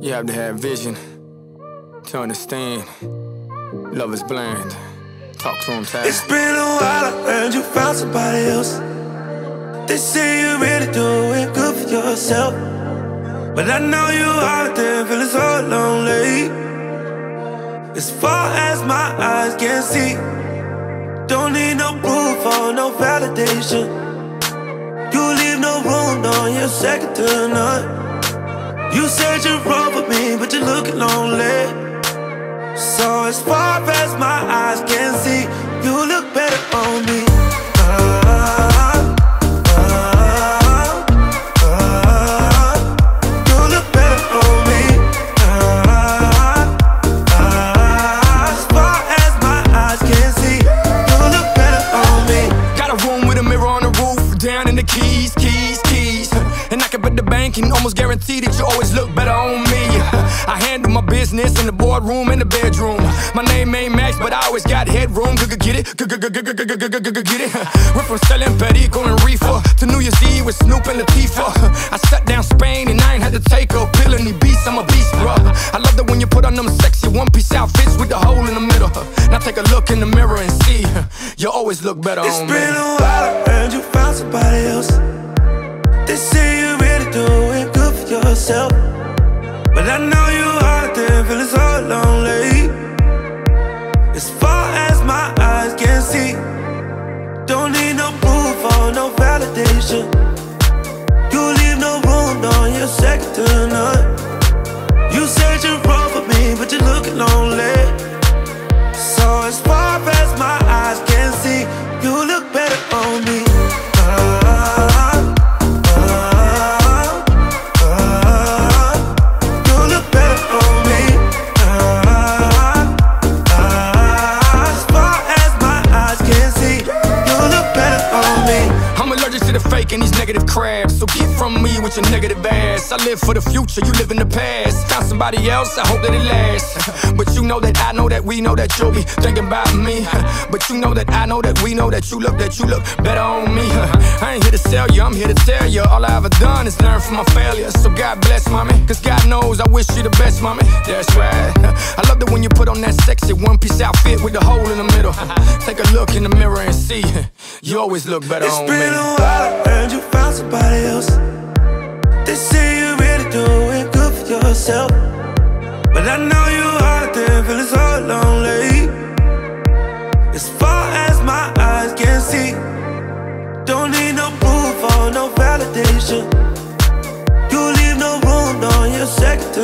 You have to have vision to understand. Love is blind. Talk to him, Ty. It's been a while, I heard you found somebody else. They say you're ready to do it good for yourself. But I know you out there feeling so lonely. As far as my eyes can see, don't need no proof or no validation. You leave no room, no, you're second to none. You said you're wrong for me, but you're looking lonely. So as far as my eyes bet the bank and almost guarantee that you always look better on me. I handle my business in the boardroom and the bedroom. My name ain't Max, but I always got headroom. Get it? Get it? Went from selling Perico and reefer to New Year's Eve with Snoop and Latifah. I shut down Spain and I ain't had to take a pill any beast. I'm a beast, bruh. I love that when you put on them sexy one piece outfits with the hole in the middle. Now take a look in the mirror and see. You always look better It's on been a while, heard you found somebody else. They yourself. But I know you out there feeling so lonely. As far as my eyes can see, don't need no proof or no validation. You leave no room, no, you're second to none. You said you're the fake and these negative crabs. So get from me with your negative ass. I live for the future, you live in the past. Found somebody else, I hope that it lasts. But you know that I know that we know that you'll be thinking about me. But you know that I know that we know that you look that you look better on me. I ain't here to sell you, I'm here to tell you. All I ever done is learn from my failures. So God bless, mommy. Cause God knows I wish you the best, mommy. That's right. I love that when you put on that sexy one piece outfit with the hole in the middle. Take a look in the mirror and see. You always look better it's on me. It's been a while, I you found somebody else. They say you're really doing good for yourself. But I know you are out there feeling so lonely. As far as my eyes can see, don't need no proof or no validation. You leave no room on your second